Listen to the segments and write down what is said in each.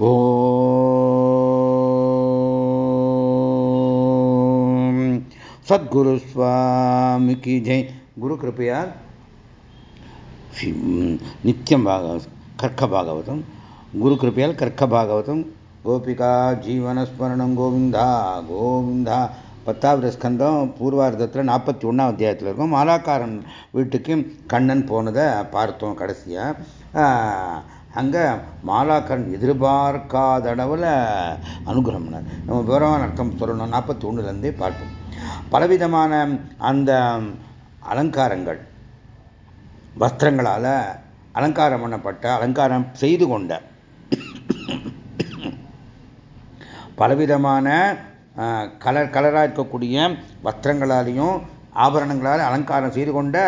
ஓம். சத்குரு சுவாமிக்கு ஜெய். குரு கிருப்பையார் நித்தியம் பாகவதம் கர்க்க பாகவதம் குரு கிருப்பையால் கர்க்க பாகவதம் கோபிகா ஜீவனஸ்மரணம் கோவிந்தா கோவிந்தா. பத்தாவது ஸ்கந்தம் பூர்வார்த்தத்தில் நாற்பத்தி ஒன்றாம் அத்தியாயத்தில் இருக்கும். மாலாக்காரன் வீட்டுக்கு கண்ணன் போனதை பார்த்தோம் கடைசியாக அங்கே மாலாக்கரன் எதிர்பார்க்காத அளவில் அனுகிரகம் பண்ணார் நம்ம விவரமான அர்த்தம் சொல்லணும். நாற்பத்தி ஒன்றுலேருந்தே பார்ப்போம். பலவிதமான அந்த அலங்காரங்கள் வஸ்திரங்களால் அலங்காரம் பண்ணப்பட்ட அலங்காரம் செய்து கொண்ட பலவிதமான கலர் கலராக இருக்கக்கூடிய வஸ்திரங்களாலையும் ஆபரணங்களால் அலங்காரம் செய்து கொண்ட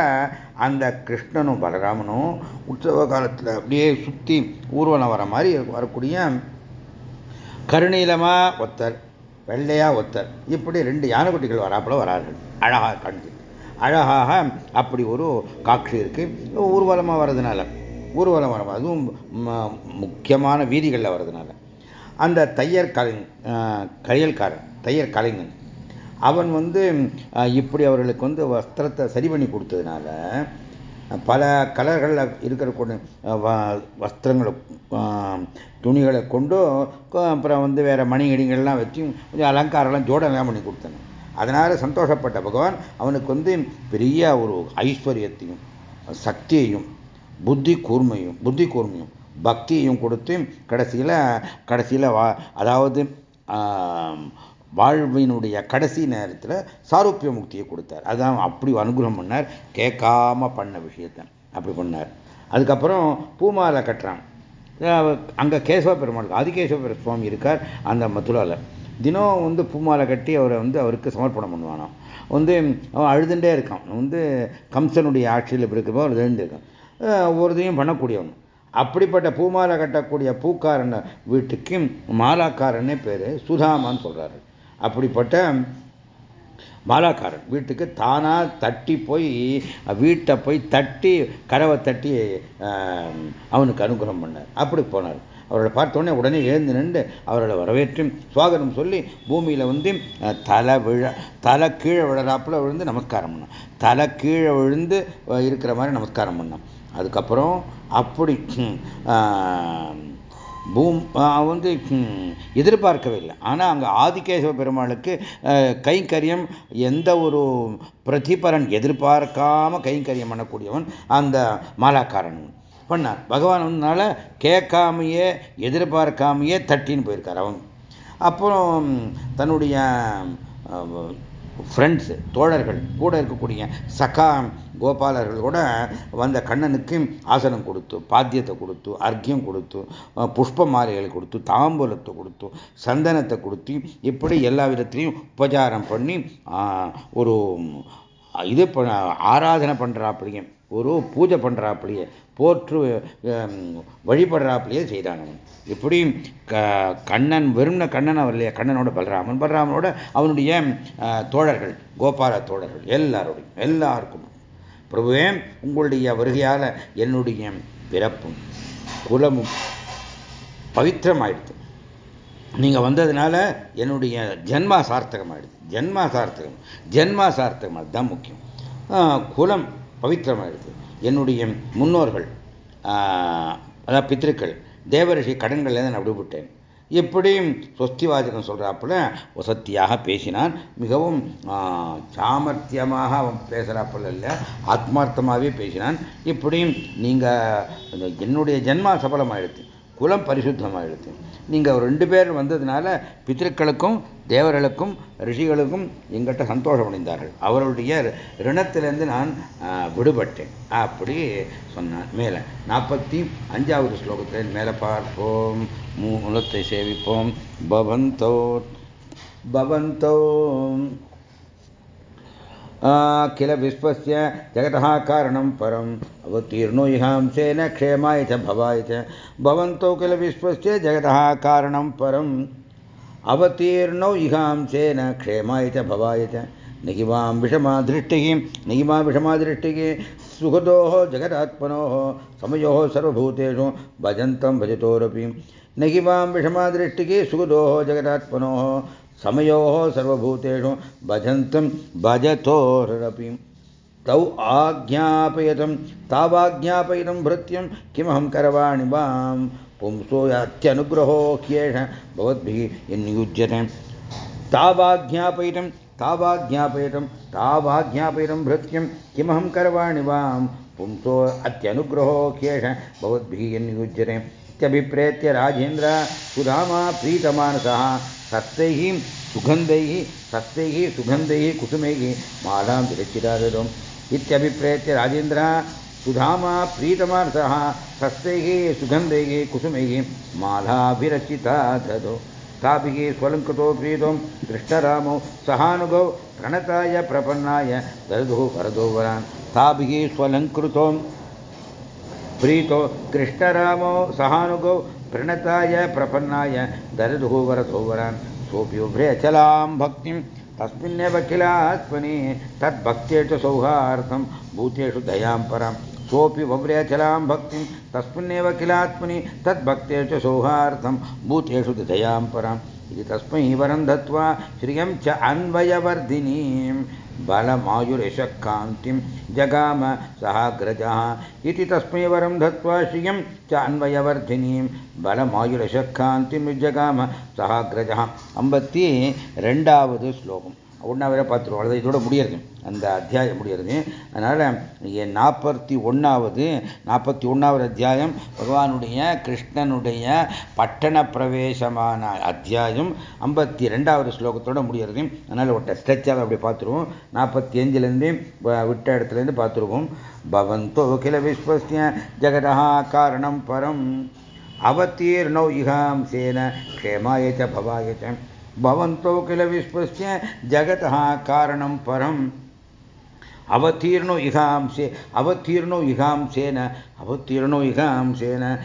அந்த கிருஷ்ணனும் பலராமனும் உற்சவ காலத்தில் அப்படியே சுற்றி ஊர்வலம் வர மாதிரி வரக்கூடிய கருநீலமா ஒத்தர் வெள்ளையா ஒத்தர். இப்படி ரெண்டு யானைக்குட்டிகள் வராப்புல வரார்கள். அழகாக கண்டு அழகாக அப்படி ஒரு காட்சி இருக்கு. ஊர்வலமாக வர்றதுனால ஊர்வலம் வர அதுவும் முக்கியமான வீதிகளில் வர்றதுனால. அந்த தையர் கலை கையல்காரன் தையர் கலைஞன் அவன் வந்து இப்படி அவர்களுக்கு வந்து வஸ்திரத்தை சரி பண்ணி கொடுத்ததுனால பல கலர்களில் இருக்கிற கொண்டு வஸ்திரங்களை துணிகளை கொண்டு அப்புறம் வந்து வேறு மணிகடிகள்லாம் வச்சு கொஞ்சம் அலங்காரம்லாம் ஜோடெல்லாம் பண்ணி கொடுத்தாங்க அதனால் சந்தோஷப்பட்ட பகவான் அவனுக்கு வந்து பெரிய ஒரு ஐஸ்வர்யத்தையும் சக்தியையும் புத்தி கூர்மையும் புத்தி கூர்மையும் பக்தியையும் கொடுத்து கடைசியில் கடைசியில் அதாவது வாழ்வினுடைய கடைசி நேரத்தில் சாரூப்பிய முக்தியை கொடுத்தார். அதுதான் அப்படி அனுகிரகம் பண்ணார். கேட்காம பண்ண விஷயத்த அப்படி பண்ணார். அதுக்கப்புறம் பூமாலை கட்டுறான். அங்கே கேசவ பெருமாள் ஆதிகேசவ சுவாமி இருக்கார் அந்த மதுராவில் தினம் வந்து பூமாலை கட்டி அவரை வந்து அவருக்கு சமர்ப்பணம் பண்ணுவானாம். வந்து அவன் அழுதுண்டே இருக்கான். வந்து கம்சனுடைய ஆட்சியில் இப்படி இருக்கப்போ அவர் எழுந்திருக்கான். ஒவ்வொருத்தையும் பண்ணக்கூடியவன். அப்படிப்பட்ட பூமாலை கட்டக்கூடிய பூக்காரன் வீட்டுக்கு மாலாக்காரன்னே பேர் சுதாமான்னு சொல்கிறாரு அப்படிப்பட்ட மாலாக்காரன் வீட்டுக்கு தானாக தட்டி போய் வீட்டை போய் தட்டி கரவை தட்டி அவனுக்கு அனுகிரகம் பண்ணார். அப்படி போனார். அவர்களை பார்த்தோன்னே உடனே எழுந்து நின்று அவர்களை வரவேற்று சுவாகனம் சொல்லி பூமியில் வந்து தலை விழ தலை கீழே விழறாப்புல விழுந்து நமஸ்காரம் பண்ணான். தலை கீழே விழுந்து இருக்கிற மாதிரி நமஸ்காரம் பண்ணான். அதுக்கப்புறம் அப்படி பூம் வந்து எதிர்பார்க்கவே இல்லை ஆனால் அங்கே ஆதிகேசவ பெருமாளுக்கு கைங்கரியம் எந்த ஒரு பிரதிபலன் எதிர்பார்க்காம கைங்கரியம் பண்ணக்கூடியவன் அந்த மாலாக்காரன். பண்ணார். பகவான் வந்தனால கேட்காமையே எதிர்பார்க்காமையே தட்டின்னு போயிருக்கார் அவன். அப்புறம் தன்னுடைய ஃப்ரெண்ட்ஸு தோழர்கள் கூட இருக்கக்கூடிய சகா கோபாலர்கள் கூட வந்த கண்ணனுக்கு ஆசனம் கொடுத்து பாத்தியத்தை கொடுத்து அர்க்கியம் கொடுத்து புஷ்ப மாலைகளை கொடுத்து தாம்பூலத்தை கொடுத்து சந்தனத்தை கொடுத்து இப்படி எல்லா விதத்திலையும் உபச்சாரம் பண்ணி ஒரு இது ஆராதனை பண்ணுறாப்படியே ஒரு பூஜை பண்ணுறாப்படியே போற்று வழிபடுறாப்பிலேயே செய்தானவன் இப்படி கண்ணன் வெறும்ன கண்ணன் அவர் இல்லையா? கண்ணனோட பலராமன். பலராமனோட அவனுடைய தோழர்கள் கோபால தோழர்கள் எல்லாரோடையும் எல்லாருக்கும். பிரபுவே உங்களுடைய வருகையால் என்னுடைய பிறப்பும் குலமும் பவித்திரமாயிடுது. நீங்கள் வந்ததுனால என்னுடைய ஜென்மா சார்த்தகமாயிடுது. ஜென்மா சார்த்தகம் ஜென்மா சார்த்தகம் அதுதான் முக்கியம். குலம் பவித்திரமாயிடுது. என்னுடைய முன்னோர்கள் அதாவது பித்திருக்கள் தேவரிஷி கடன்கள்லேருந்து நான் விடுபட்டேன். இப்படி சொஸ்திவாதிகம் சொல்கிறாப்புல வசத்தியாக பேசினான். மிகவும் சாமர்த்தியமாக அவன் பேசுகிறாப்புல இல்லை ஆத்மார்த்தமாகவே பேசினான். இப்படியும் நீங்கள் என்னுடைய ஜென்மா சபலமாகிடுது குலம் பரிசுத்தமாகிடுது நீங்கள் ரெண்டு பேர் வந்ததுனால பித்திருக்களுக்கும் தேவர்களுக்கும் ரிஷிகளுக்கும் எங்கிட்ட சந்தோஷம் அடைந்தார்கள் அவர்களுடைய ரிணத்திலிருந்து நான் விடுபட்டேன் அப்படி சொன்னான் மேலே நாற்பத்தி அஞ்சாவது ஸ்லோகத்தில் மேலே பார்ப்போம் மூலத்தை சேவிப்போம் பவந்தோ பவந்தோ किल विश्वस्य जगतः कारणं परम् अवतीर्णो इहांसेन क्षेमाय च भवाय च भवन्तो किल विश्वस्य जगतः कारणं परम् अवतीर्णौ इहांसेन क्षेमाय च भवाय च निगिमां विषमादृष्टिः निगिमा विषमादृष्टिः सुखदोः जगदात्मनोः समयोः सर्वभूतेषु भजन्तं भजतोरपि निगिमां विषमादृष्टिः सुखदोः जगदात्मनोः समयोः सर्वभूतेषु भजन्तं भजतोरपि तौ आज्ञापयतं तावाज्ञापयितं भृत्यं किमहं करवाणि वाम् पुंसो यात्यनुग्रहो ह्येष भवद्भिः यन्युज्यते। तावाज्ञापयितं तावाज्ञापयितं तावाज्ञापयितं भृत्यं किमहं करवाणि वां पुंसो अत्यनुग्रहो ह्येष भवद्भिः यन्युज्यते। इत्यभिप्रेत्य राजेन्द्र सुधामा प्रीतमानसः सस्तैः सुगन्धैः सस्तैः सुगन्धैः कुसुमैः मालां विरचितादम् इत्यभिप्रेत्य राजेन्द्रः सुधामा प्रीतमानसः सस्तैः सुगन्धैः, कुसुमैः मालाभिरचिता ददो। ताभिः स्वलङ्कृतो प्रीतो सहानुगौ प्रणताय प्रपन्नाय ददुः वरदो वरान्। ताभिः स्वलङ्कृतो प्रीतो कृष्णरामो सहानुगौ प्रणताय प्रपन्नाय दरदुः वरदो वरान्। सोऽपि उभ्रेचलां भक्तिं, तस्मिन्नेव किलात्मनि तद्भक्त्येषु सौहार्दं, भूतेषु दयां परां सोपि सोऽपि वव्रेऽचलां भक्तिं, तस्मिन्नेव किलात्मनि तद्भक्तेषु सौहार्थं भूतेषु दधयां पराम् इति तस्मै वरं दत्त्वा श्रियं च अन्वयवर्धिनीं बलमायुरशकान्तिं जगाम सहाग्रजः। इति तस्मै वरं दत्त्वा श्रियं च अन्वयवर्धिनीं बलमायुरशकान्तिं जगाम सहाग्रजः। अम्बत्ति, रेण्डावद् श्लोकम्। ஒன்றாவே பார்த்துருவோம். அவ்வளோதான் இதோட முடியறது. அந்த அத்தியாயம் முடியறது. அதனால் நாற்பத்தி ஒன்றாவது நாற்பத்தி ஒன்றாவது அத்தியாயம் பகவானுடைய கிருஷ்ணனுடைய பட்டண பிரவேசமான அத்தியாயம் ஐம்பத்தி ரெண்டாவது ஸ்லோகத்தோட முடியறது. அதனால் ஒரு ஸ்ட்ரெச்சாக அப்படி பார்த்துருவோம். நாற்பத்தி அஞ்சுலேருந்து விட்ட இடத்துலேருந்து பார்த்துருவோம். பவந்தோ கில விஸ்வசிய ஜெகதா காரணம் பரம். அவத்தீர்ணோ இகாம்சேன க்ஷேமாய ச பவாய भवन्तो किल विश्वस्य जगतः कारणं परम्। अवतीर्णो इहांसे, अवतीर्णो इहांसेन अवतीर्णो इहांसेन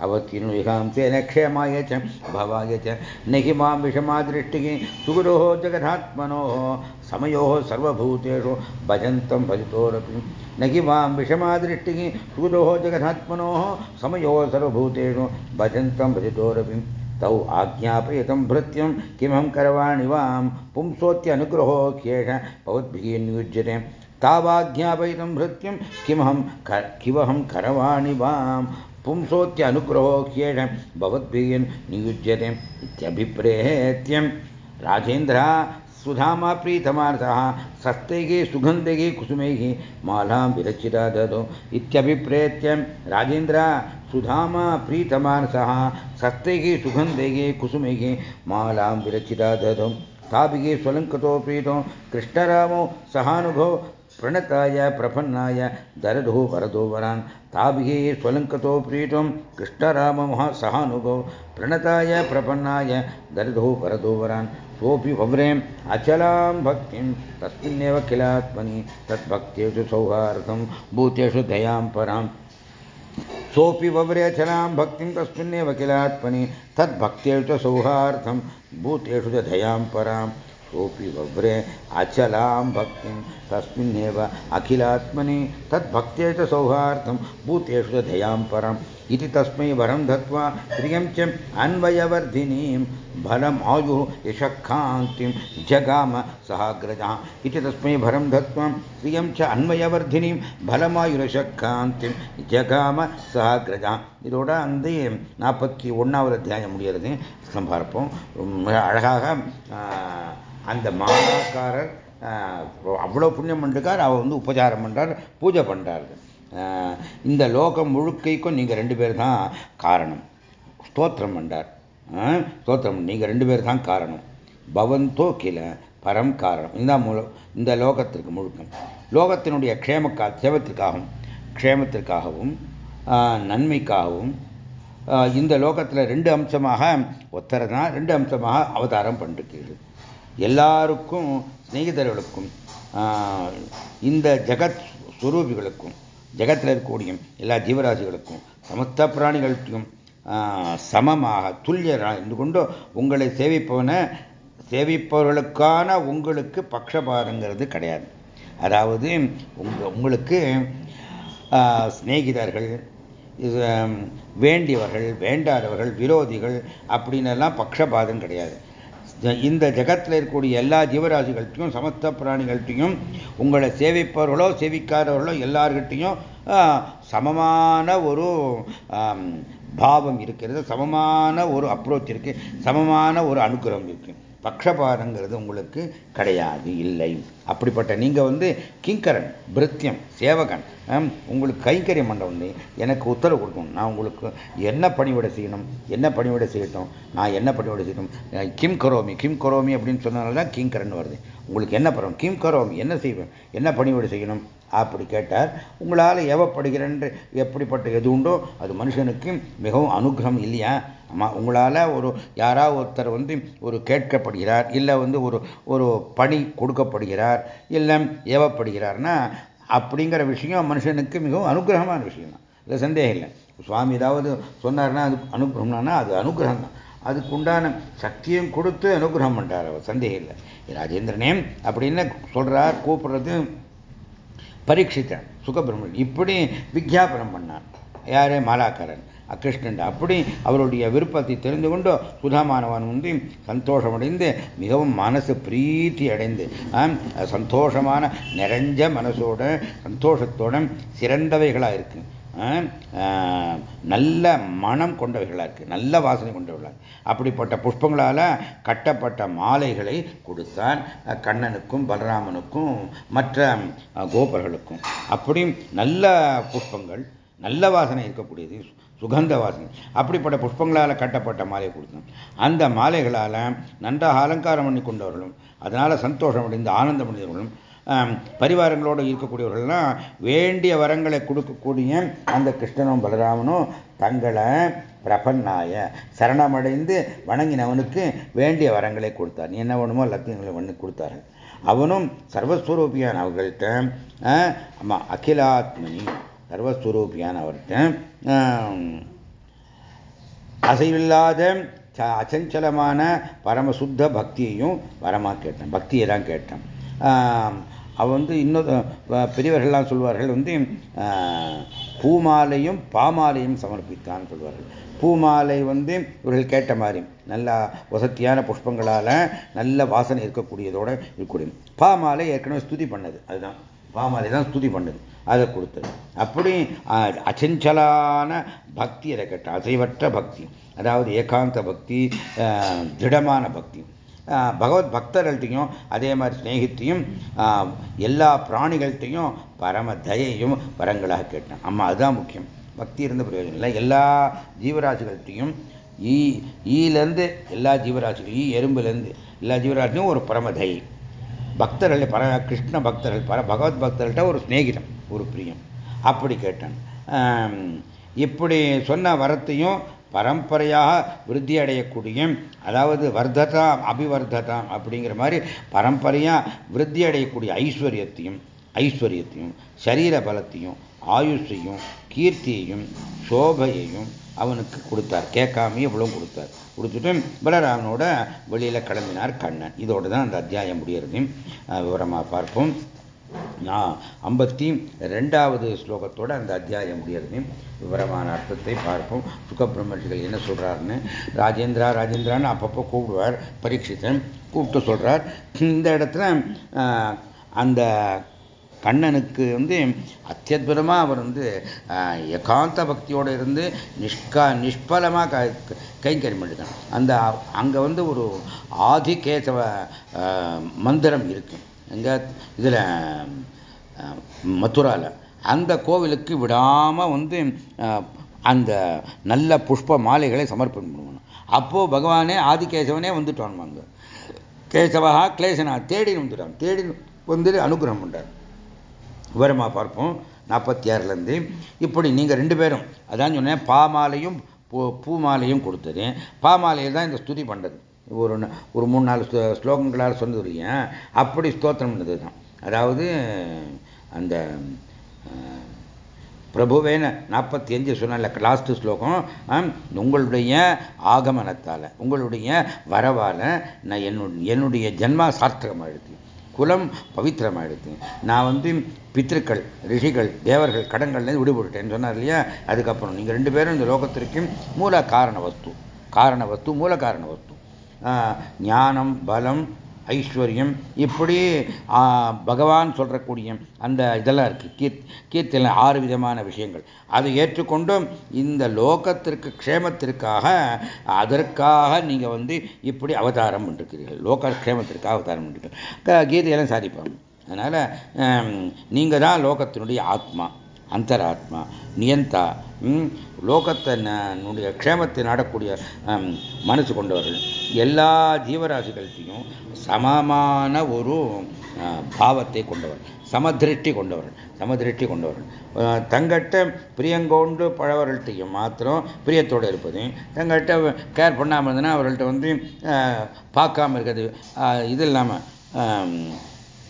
अवतीर्णो इहांसेन क्षेमाय च, भवाय च। न हि माँ विषमादृष्टिः सुगुरोः जगदात्मनोः, समयोः सर्वभूतेषु भजन्तं भजितोरपि न हि माँ विषमादृष्टिः सुगुरोः जगदात्मनोः, समयोः सर्वभूतेषु भजन्तं भजितोरपि तौ आज्ञापयतं भृत्यं किमहं करवाणि वां? पुंसोत्यनुग्रहो ह्येष भवद्भिः नियुज्यते तावाज्ञापयितं भृत्यं किमहं किमहं करवाणि वां? पुंसोत्यनुग्रहो ह्येष भवद्भिः नियुज्यते इत्यभिप्रेत्यं। राजेन्द्रः सुधामा प्रीतमार्थः सस्तैः सुगन्धैः कुसुमैः मालां विरचिता ददौ। इत्यभिप्रेत्य राजेन्द्र सुधा प्रीतमार्थः सस्तैः सुगन्धैः कुसुमैः मालां विरचिता ददौ। ताभिः स्वलंक प्रीतौ, कृष्णरामो सहानुभौ प्रणताय, प्रपन्नाय दरदो वरदो वरान्। ताभिः स्वलङ्कृतो प्रीतं कृष्णराममः सहानुभौ प्रणताय, प्रपन्नाय दरदो वरदो वरान्। सोऽपि वव्रेम् अचलां भक्तिं तस्मिन्नेव किलात्मनि तद्भक्त्येषु सौहार्दं भूतेषु दयां पराम् सोऽपि वव्रे अचलां भक्तिं तस्मिन्नेव किलात्मनि तद्भक्त्येषु सौहार्दं भूतेषु च दयां पराम् सोऽपि वव्रे अचलां भक्तिं तस्मिन्नेव अखिलात्मनि तद्भक्त्यै च सौहार्दं भूतेषु च दयां परम् इति तस्मै वरं दत्त्वा प्रियं च अन्वयवर्धिनीं बलम् आयुः यशकान्तिं जगाम सहाग्रजः इति तस्मै वरं दत्त्वा प्रियं च अन्वयवर्धिनीं பலமாயுரசக்காந்தி ஜகாம சகாகிரஜா இதோட அந்த நாற்பத்தி ஒன்றாவது அத்தியாயம் முடிகிறது பார்ப்போம். அழகாக அந்த மாலாக்காரர் அவ்வளோ புண்ணியம் பண்ணிருக்கார். அவர் வந்து உபச்சாரம் பண்ணுறார் பூஜை பண்ணுறாரு இந்த லோகம் முழுக்கைக்கும் நீங்கள் ரெண்டு பேர் தான் காரணம். ஸ்தோத்திரம் பண்ணார் ஸ்தோத்திரம் நீங்கள் ரெண்டு பேர் தான் காரணம். பவந்தோ கில பரம் காரணம். இந்த மூலம் இந்த லோகத்திற்கு முழுக்கம் லோகத்தினுடைய க்ஷேமக்கா சேவத்திற்காகவும் க்ஷேமத்திற்காகவும் நன்மைக்காகவும் இந்த லோகத்தில் ரெண்டு அம்சமாக ஒத்தரை தான் ரெண்டு அம்சமாக அவதாரம் பண்ணிருக்கிறது எல்லாருக்கும் சிநேகிதர்களுக்கும் இந்த ஜெகத் சுரூபிகளுக்கும் ஜெகத்தில் இருக்கக்கூடிய எல்லா ஜீவராசிகளுக்கும் சமஸ்த பிராணிகளுக்கும் சமமாக துல்லியராக இருந்து கொண்டு உங்களை சேவிப்பவனை சேவிப்பவர்களுக்கான உங்களுக்கு பக்ஷபாதங்கிறது கிடையாது. அதாவது உங்க உங்களுக்கு சிநேகிதர்கள் வேண்டியவர்கள் வேண்டாதவர்கள் விரோதிகள் அப்படின்னு எல்லாம் பக்ஷபாதம் கிடையாது. இந்த ஜகத்தில் இருக்கக்கூடிய எல்லா ஜீவராசிகள்கிட்டையும் சமஸ்த பிராணிகள்கிட்டையும் உங்களை சேவிப்பவர்களோ சேவிக்காதவர்களோ எல்லார்கிட்டையும் சமமான ஒரு பாவம் இருக்கிறது. சமமான ஒரு அப்ரோச் இருக்குது சமமான ஒரு அனுகிரகம் இருக்குது பக்ஷபாதங்கிறது உங்களுக்கு கிடையாது இல்லை. அப்படிப்பட்ட நீங்கள் வந்து கிங்கரன் பிருத்தியம் சேவகன் உங்களுக்கு கைங்கரியம் பண்ண எனக்கு உத்தரவு கொடுக்கணும். நான் உங்களுக்கு என்ன பணிவிட செய்யணும்? என்ன பணிவிட செய்யட்டும்? நான் என்ன பணிவிட செய்யணும்? கிம் கரோமி கிம் கரோமி அப்படின்னு சொன்னதுனால தான் கிங்கரன் வருது. உங்களுக்கு என்ன பரவம் கிம் கரோமி என்ன செய்வேன்? என்ன பணிவிட செய்யணும்? அப்படி கேட்டார். உங்களால் ஏவப்படுகிறேன் எப்படிப்பட்ட எது உண்டோ அது மனுஷனுக்கு மிகவும் அனுகிரகம் இல்லையா? ஆமாம் உங்களால் ஒரு யாராவது ஒருத்தர் வந்து ஒரு கேட்கப்படுகிறார் இல்லை வந்து ஒரு ஒரு பணி கொடுக்கப்படுகிறார் இல்லை ஏவப்படுகிறார்னா அப்படிங்கிற விஷயம் மனுஷனுக்கு மிகவும் அனுகிரகமான விஷயம் தான் இல்லை சந்தேகம் இல்லை. சுவாமி ஏதாவது சொன்னார்னா அது அனுகிரகம்னா அது அனுகிரகம் தான் அதுக்கு உண்டான சக்தியும் கொடுத்து அனுகிரகம் பண்ணுறார் அவர். சந்தேகம் இல்லை. ராஜேந்திரனே அப்படின்னு சொல்கிறார் கூப்பிடுறது பரீட்சித்தன் சுகபிரமன் இப்படி விக்யாபனம் பண்ணான். யாரே மாலாக்கரன் கிருஷ்ணன் அப்படி அவருடைய விருப்பத்தை தெரிந்து கொண்டு சுதாமானவன் வந்து சந்தோஷமடைந்து மிகவும் மனசு பிரீத்தி அடைந்து சந்தோஷமான நிறைஞ்ச மனசோட சந்தோஷத்தோட சிறந்தவைகளாக இருக்கு நல்ல மனம் கொண்டவைகளாக இருக்குது நல்ல வாசனை கொண்டவர்களாக அப்படிப்பட்ட புஷ்பங்களால் கட்டப்பட்ட மாலைகளை கொடுத்தான் கண்ணனுக்கும் பலராமனுக்கும் மற்ற கோபர்களுக்கும். அப்படி நல்ல புஷ்பங்கள் நல்ல வாசனை இருக்கக்கூடியது சுகந்த வாசனை. அப்படிப்பட்ட புஷ்பங்களால் கட்டப்பட்ட மாலை கொடுத்தோம் அந்த மாலைகளால் நன்றாக அலங்காரம் பண்ணி கொண்டவர்களும் அதனால் சந்தோஷம் அடைந்து ஆனந்தம் அடைந்தவர்களும் பரிவாரங்களோடு இருக்கக்கூடியவர்கள்லாம் வேண்டிய வரங்களை கொடுக்கக்கூடிய அந்த கிருஷ்ணனும் பலராமனும் தங்களை பிரபன்னாய சரணமடைந்து வணங்கினவனுக்கு வேண்டிய வரங்களை கொடுத்தார். நீ என்ன வேணுமோ எல்லாத்தையும் ஒன்று கொடுத்தார்கள் அவனும் சர்வஸ்வரூபியான் அவர்கள்ட்ட ஆமாம் அகிலாத்மனி சர்வஸ்வரூபியான் அவர்கிட்ட அசைவில்லாத அச்சஞ்சலமான பரமசுத்த பக்தியையும் வரமாக கேட்டான். பக்தியை தான் கேட்டான். அவன் வந்து இன்னும் பெரியவர்கள்லாம் சொல்வார்கள் வந்து பூமாலையும் பாமாலையும் சமர்ப்பித்தான்னு சொல்வார்கள். பூமாலை வந்து இவர்கள் கேட்ட மாதிரி நல்லா வசத்தியான புஷ்பங்களால் நல்ல வாசனை இருக்கக்கூடியதோட இருக்கக்கூடிய பாமாலை ஏற்கனவே ஸ்துதி பண்ணது அதுதான். பாமாலை தான் ஸ்துதி பண்ணுது அதை கொடுத்தது. அப்படி அச்சஞ்சலான பக்தி அதை கேட்ட அசைவற்ற பக்தி அதாவது ஏகாந்த பக்தி திடமான பக்தி. பகவத் பக்தர்கள்ட்டையும் அதே மாதிரி சிநேகித்தையும் எல்லா பிராணிகள்கிட்டையும் பரம தயையும் வரங்களாக கேட்டேன். ஆமாம் அதுதான் முக்கியம். பக்தி இருந்த பிரயோஜனம் இல்லை. எல்லா ஜீவராசிகள்கிட்டையும் ஈ ஈலேருந்து எல்லா ஜீவராசிகளும் ஈ எறும்புலேருந்து எல்லா ஜீவராசியும் ஒரு பரம தயை. பக்தர்கள் பர கிருஷ்ண பக்தர்கள் பர பகவத் பக்தர்கள்ட்ட ஒரு சிநேகிதம் ஒரு பிரியம். அப்படி கேட்டான். இப்படி சொன்ன வரத்தையும் பரம்பரையாக விருத்தி அடையக்கூடிய அதாவது வர்த்ததாம் அபிவர்த்ததாம் அப்படிங்கிற மாதிரி பரம்பரையாக விருத்தி அடையக்கூடிய ஐஸ்வர்யத்தையும் ஐஸ்வர்யத்தையும் சரீர பலத்தையும் ஆயுஷையும் கீர்த்தியையும் சோபையையும் அவனுக்கு கொடுத்தார். கேட்காமையே இவ்வளோ கொடுத்தார். கொடுத்துட்டு பலராமனோட வெளியில் கிளம்பினார் கண்ணன். இதோடு தான் அந்த அத்தியாயம் முடியறது. விவரமாக பார்ப்போம். ஐம்பத்தி ரெண்டாவது ஸ்லோகத்தோட அந்த அத்தியாயம் முடியறது விவரமான அர்த்தத்தை பார்ப்போம். சுகபிரம்மர்ஷிகள் என்ன சொல்கிறாருன்னு ராஜேந்திரா ராஜேந்திரான்னு அப்பப்போ கூப்பிடுவார் பரீட்சித்தன் கூப்பிட்டு சொல்கிறார் இந்த இடத்துல அந்த கண்ணனுக்கு வந்து அத்தியுதமாக அவர் வந்து ஏகாந்த பக்தியோடு இருந்து நிஷ்கா நிஷ்பலமாக கைங்கறி பண்ணிட்டான் அந்த அங்கே வந்து ஒரு ஆதிகேசவ மந்திரம் இருக்குது எங்க இதில் மதுராவில் அந்த கோவிலுக்கு விடாமல் வந்து அந்த நல்ல புஷ்ப மாலைகளை சமர்ப்பணம் பண்ணுவாங்க. அப்போது பகவானே ஆதிகேசவனே வந்துட்டான் அங்கே. கேசவா கிளேசனா தேடி வந்துட்டான். தேடி வந்து அனுகிரகம் பண்ணுறார் விவரமாக பார்ப்போம். நாற்பத்தி ஆறுலேருந்து இப்படி நீங்கள் ரெண்டு பேரும் அதான் சொன்னேன் பாமாலையும் பூ பூமாலையும் கொடுத்தது. பாமாலையை தான் இந்த ஸ்துதி பண்ணுறது ஒரு ஒரு மூணு நாலு ஸ்லோகங்களால் சொன்னது இல்லையா அப்படி ஸ்தோத்திரம் பண்ணது தான் அதாவது அந்த பிரபுவேன நாற்பத்தி அஞ்சு சொன்ன லாஸ்ட் ஸ்லோகம் உங்களுடைய ஆகமனத்தால் உங்களுடைய வரவால் நான் என்னுடைய என்னுடைய ஜென்மா சார்த்தகமாகிடுது குலம் பவித்திரமாயிடுது நான் வந்து பித்திருக்கள் ரிஷிகள் தேவர்கள் கடன்கள்லேருந்து விடுபட்டுட்டேன்னு சொன்னார் இல்லையா? அதுக்கப்புறம் நீங்கள் ரெண்டு பேரும் இந்த லோகத்திற்கும் மூல காரண வஸ்து காரண வஸ்து மூல காரண வஸ்து. ஞானம் பலம் ஐஸ்வர்யம் இப்படி பகவான் சொல்றக்கூடிய அந்த இதெல்லாம் இருக்கு. கீர்த் கீர்த்தில ஆறு விதமான விஷயங்கள். அதை ஏற்றுக்கொண்டும் இந்த லோகத்திற்கு க்ஷேமத்திற்காக அதற்காக நீங்கள் வந்து இப்படி அவதாரம் பண்ணிருக்கிறீர்கள் லோக க்ஷேமத்திற்காக அவதாரம் பண்ணிருக்கீர்கள் கீதையெல்லாம் சாதிப்பாங்க. அதனால் நீங்கள் தான் லோகத்தினுடைய ஆத்மா. அந்தராத்மா நியந்தா லோகத்தை க்ஷேமத்தை நாடக்கூடிய மனசு கொண்டவர்கள். எல்லா ஜீவராசிகள்கிட்டையும் சமமான ஒரு பாவத்தை கொண்டவர் சமதிருஷ்டி கொண்டவர்கள் சமதிருஷ்டி கொண்டவர்கள் தங்கட்ட பிரியங்கொண்டு பழவர்கள்ட்டையும் மாத்திரம் பிரியத்தோடு இருப்பது. தங்கள்கிட்ட கேர் பண்ணாமல் இருந்ததுன்னா அவர்கள்ட்ட வந்து பார்க்காம இருக்கிறது. இது இல்லாமல்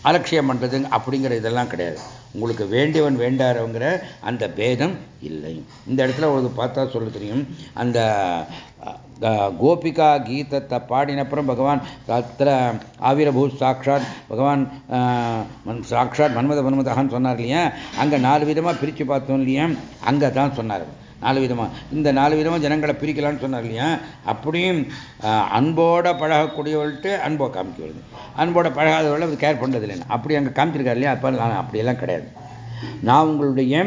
அலட்சியம் பண்ணுறது அப்படிங்கிற இதெல்லாம் கிடையாது. உங்களுக்கு வேண்டியவன் வேண்டாரவங்கிற அந்த பேதம் இல்லை. இந்த இடத்துல உங்களுக்கு பார்த்தா சொல்ல தெரியும். அந்த கோபிகா கீதத்தை பாடினப்புறம் பகவான் அத்திர ஆவிரபூ சாட்சாத் பகவான் சாட்சாத் மன்மத மன்மதகான்னு சொன்னார் இல்லையா? அங்கே நாலு விதமாக பிரித்து பார்த்தோம் இல்லையா? அங்கே தான் சொன்னார். நாலு விதமாக இந்த நாலு விதமாக ஜனங்களை பிரிக்கலான்னு சொன்னார் இல்லையா? அப்படியும் அன்போட பழகக்கூடியவள்கிட்ட அன்போ காமிக்கிறது அன்போட பழகாதவர்கள் அது கேர் பண்ணுறது இல்லைன்னு. அப்படி அங்கே காமிச்சிருக்காரு இல்லையா? அப்போ நான் அப்படியெல்லாம் கிடையாது. நான் உங்களுடைய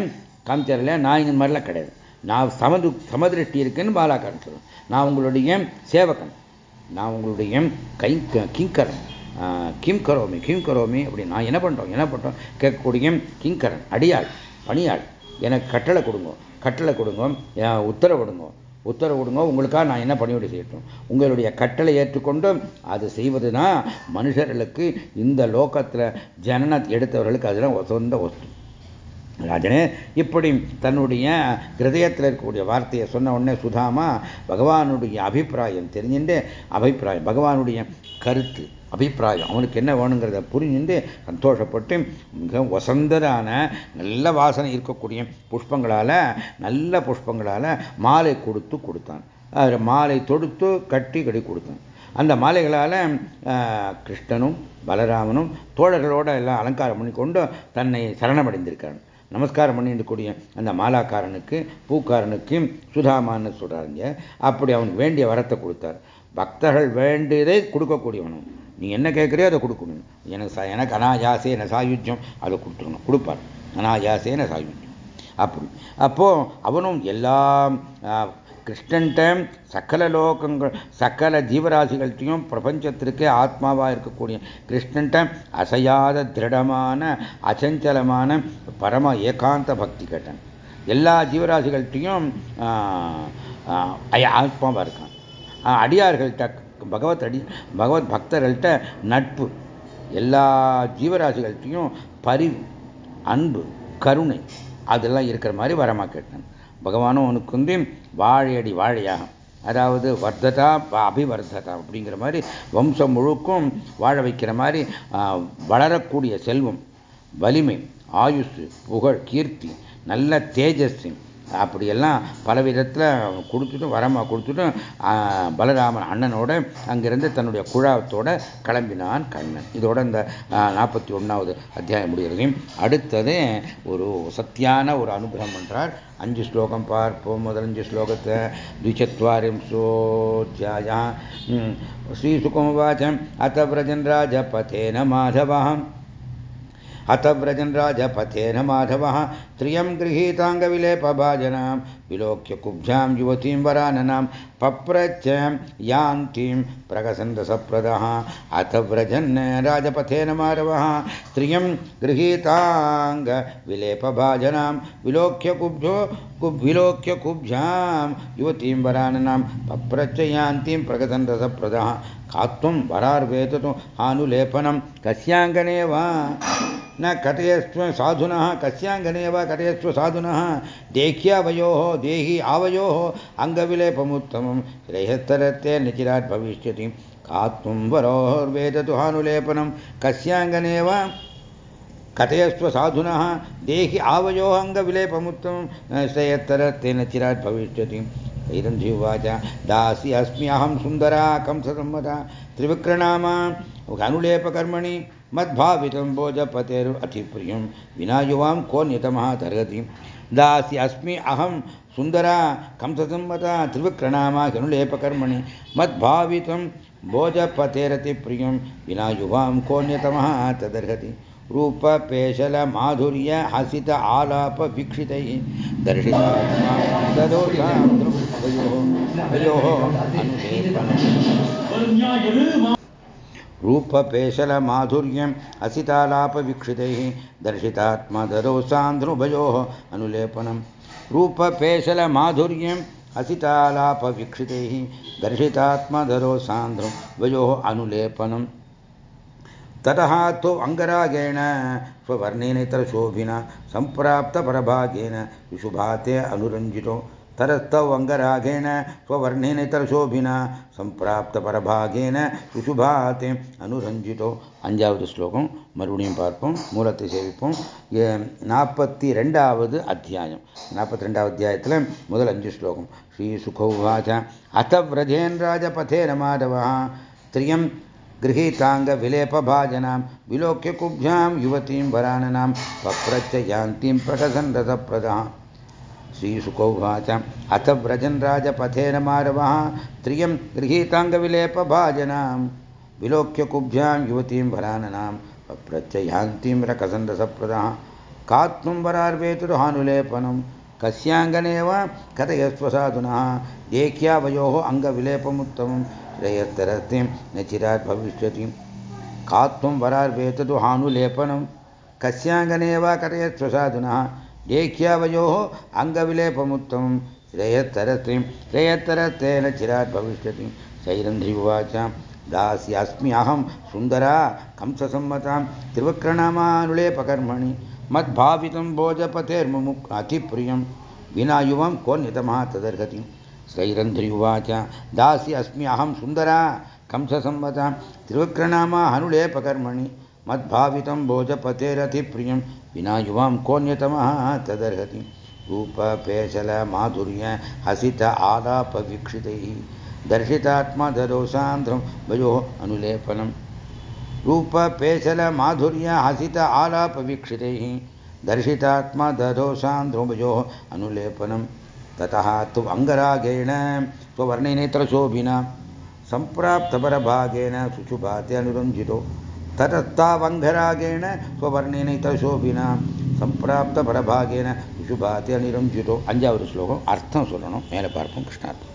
காமிச்சார் இல்லையா? நான் இந்த மாதிரிலாம் கிடையாது. நான் சமது சமதிருஷ்டி இருக்குன்னு பாலா காமிச்சிடும் நான் உங்களுடைய சேவகன். நான் உங்களுடைய கை கிங்கரன் கிம் கரோமி கிம் கரோமி அப்படி. நான் என்ன பண்ணுறோம் என்ன பண்ணுறோம் கேட்கக்கூடிய கிங்கரன் அடியாள் பணியாள். எனக்கு கட்டளை கொடுங்க. கட்டளை கொடுங்க. உத்தரவு கொடுங்க. உத்தரவு கொடுங்க. உங்களுக்காக நான் என்ன பணியோடு செய்யட்டும்? உங்களுடைய கட்டளை ஏற்றுக்கொண்டு அது செய்வது தான் மனுஷர்களுக்கு இந்த லோகத்தில் ஜனன எடுத்தவர்களுக்கு அதெல்லாம் சொந்த வஸ்து ராஜனே இப்படி தன்னுடைய ஹிருதயத்தில் இருக்கக்கூடிய வார்த்தையை சொன்ன உடனே சுதாமா பகவானுடைய அபிப்பிராயம் தெரிஞ்சுட்டு அபிப்பிராயம் பகவானுடைய கருத்து அபிப்பிராயம். அவனுக்கு என்ன வேணுங்கிறத புரிஞ்சுட்டு சந்தோஷப்பட்டு மிக வசந்ததான நல்ல வாசனை இருக்கக்கூடிய புஷ்பங்களால் நல்ல புஷ்பங்களால் மாலை கொடுத்து கொடுத்தான். மாலை தொடுத்து கட்டி கடி கொடுத்தான். அந்த மாலைகளால் கிருஷ்ணனும் பலராமனும் தோழர்களோட எல்லாம் அலங்காரம் பண்ணி கொண்டு தன்னை சரணமடைந்திருக்கான் நமஸ்காரம் பண்ணிட்டுக்கூடிய அந்த மாலாக்காரனுக்கு பூக்காரனுக்கு சுதாமான்னு சொல்கிறாருங்க அப்படி அவனுக்கு வேண்டிய வரத்தை கொடுத்தார். பக்தர்கள் வேண்டியதை கொடுக்கக்கூடியவனும். நீ என்ன கேட்குறியோ அதை கொடுக்கணும். எனக்கு எனக்கு அனாயாசே என சாயுஜ்யம் அதை கொடுத்துருணும் கொடுப்பார். அனாயாசே என சாயுஜ்யம். அப்படி. அப்போ அவனும் எல்லா கிருஷ்ணன்ட்ட சகல லோகங்கள் சகல ஜீவராசிகள்கிட்டையும் பிரபஞ்சத்திற்கே ஆத்மாவாக இருக்கக்கூடிய கிருஷ்ணன்ட்ட அசையாத திருடமான அச்சஞ்சலமான பரம ஏகாந்த பக்தி கேட்டன். எல்லா ஜீவராசிகள்கிட்டையும் ஆத்மாவாக இருக்கான். அடியார்கள்ட்ட பகவத் அடி பகவத் பக்தர்கள்ட்ட நட்பு. எல்லா ஜீவராசிகள்கிட்டையும் பரிவு அன்பு கருணை அதெல்லாம் இருக்கிற மாதிரி வரமாக கேட்டேன். பகவானும் உனக்கு வந்து வாழையடி வாழையாகும் அதாவது வர்த்ததா அபிவர்த்ததா அப்படிங்கிற மாதிரி வம்சம் முழுக்கும் வாழ வைக்கிற மாதிரி வளரக்கூடிய செல்வம் வலிமை ஆயுஷ் புகழ் கீர்த்தி நல்ல தேஜஸ்ஸு அப்படியெல்லாம் பல விதத்தில் கொடுத்துட்டு வரமா கொடுத்துட்டு பலராமன் அண்ணனோட அங்கிருந்து தன்னுடைய குழாத்தோட கிளம்பினான் கண்ணன் இதோட இந்த நாற்பத்தி ஒன்றாவது அத்தியாயம் முடிகிறது அடுத்தது ஒரு சத்தியான ஒரு அனுகிரகம் பண்றார் அஞ்சு ஸ்லோகம் பார்ப்போம் முதலஞ்சு ஸ்லோகத்தை द्विचत्वारिंशोऽध्यायः श्रीसुकुमवाच अथ व्रजन् राजपथेन माधवः अथ व्रजन् राजपथेन माधवः त्रियं गृहीताङ्गविलेपभाजनां विलोक्य कुब्जां युवतीं वराननां पप्रच्च यान्तीं प्रगसन्दसप्रदः अथ व्रजन् राजपथेन माधवः त्रियं गृहीताङ्गविलेपभाजनां विलोक्य कुब्जो विलोक्य कुब्जां युवतीं वराननां पप्रच्च यान्तीं प्रगसन्दसप्रदः कात्वं वरार्वेततो हानुलेपनं कस्याङ्गने वा न कथयस्व साधुनः, कस्याङ्गने वा कथयस्व साधुनः। देह्यावयोः देहि आवयोः अङ्गविलेपमुत्तमं श्रेयस्तरत्ते निचिरात् भविष्यति। त्वं वरोर्वेदतु हानुलेपनं कस्याङ्गने वा कथयस्व साधुनः, देहि आवयोऽङ्गविलेपमुत्तमं श्रेयत्तरत्तेन चिरात् भविष्यति। ऐरन्ध्युवाच दासि अस्मि अहं सुन्दरा, कंससम्मता। त्रिविक्रणामा घनुलेपकर्मणि मद्भावितं भोजपतेरतिप्रियं विना युवां को नितमः तरगति दास्यस्मि अहं सुन्दरा कंससम्मता त्रिविक्रणामा घनुलेपकर्मणि मद्भावितं भोजपतेरतिप्रियं विना युवां को नितमः तदर्हति रूपपेशलमाधुर्य हसित आलापवीक्षितैः दर्शितात्मा तयोः रूपपेशलमाधुर्यम् असितालापवीक्षितैः दर्शितात्मदरौ सान्ध्रुभयोः अनुलेपनं रूपपेशलमाधुर्यम् असितालापवीक्षितैः दर्शितात्मधरो सान्ध्रुभयोः अनुलेपनम् ततः तु अङ्गरागेण स्ववर्णेनेतरशोभिना सम्प्राप्तपरभागेन विशुभाते अनुरञ्जितो ततस्तौ अङ्गरागेण स्ववर्णेनेतरशोभिना सम्प्राप्तपरभागेन விசுபாத்தே அனுரஞ்சிட்டோ அஞ்சாவது ஸ்லோகம் மறுபடியும் பார்ப்போம் மூலத்தை சேவிப்போம் நாற்பத்தி ரெண்டாவது அத்தியாயம் நாற்பத்தி ரெண்டாவது அத்தியாயத்தில் முதல் அஞ்சு ஸ்லோகம் ஸ்ரீ சுகௌவாச்ச அத விரஜேன்ராஜபதேன மாதவா திரியம் गृहीताङ्गविलेपभाजनां विलोक्य कुब्जां युवतीं वराननां पप्रच्च यान्तीं प्रकसन् रसप्रदः श्रीसुकौवाच अथ व्रजन् राजपथेन मारवः त्रियं गृहीताङ्गविलेपभाजनां विलोक्य कुब्जां युवतीं वराननां पप्रच्च यान्तीं रकसन् रसप्रदः कात्वं वरार्वेतुरुहानुलेपनं कस्याङ्गनेव कथयस्व साधुनः देख्यावयोः अङ्गविलेपमुत्तमं श्रेयस्तरस्तिं न चिरात् भविष्यति का त्वं वरार्वेतदुहानुलेपनं कस्याङ्गनेव कथयत्स्व साधुनः ஏக்கியாவையோ அங்கவிலேபமுத்தம் ரேயத்தரஸ்ரீம் ரேயத்தரஸ்தேன சிராட் பவிஷ்யதி சைரந்தி உவாச்சாம் தாஸ்யாஸ்மி அகம் சுந்தரா கம்சசம்மதாம். திருவக்ரணாமானுலேபகர்மணி மத்பாவிதம் போஜபதேர்மு அதிப்பிரியம் வினா யுவம் கோன்யதமாக ததர்கதி. ஸ்ரைரந்திரி உவாச்ச தாசி அஸ்மி அகம் சுந்தரா கம்சசம்மதாம். திருவக்ரணாமா அனுலேபகர்மணி மத்பாவிதம் போஜபதேரதிப்பிரியம் विना युवां कोऽन्यतमः तदर्हति रूपपेशलमाधुर्य हसित आलापवीक्षितैः दर्शितात्मधरो सान्द्रं वयोः अनुलेपनं रूपपेशलमाधुर्य हसित आलापवीक्षितैः दर्शितात्मधरो सान्द्रोभयोः अनुलेपनं ततः तु अङ्गरागेण स्ववर्णनेत्रशोभिना सम्प्राप्तपरभागेन शुशुभाते अनुरञ्जितो ततस्तावङ्गरागेण स्ववर्णनेत्रशोभिना सम्प्राप्तपरभागेन शुशुभाते अनुरञ्जितो அஞ்சாவது ஸ்லோகம் அர்த்தம் சொல்லணும் மேலே பார்ப்போம் கிருஷ்ணார்த்தம்